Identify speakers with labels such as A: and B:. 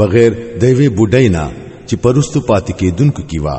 A: بغیر د وی بډاینا چې پرستو پاتې کېدونکو کی وا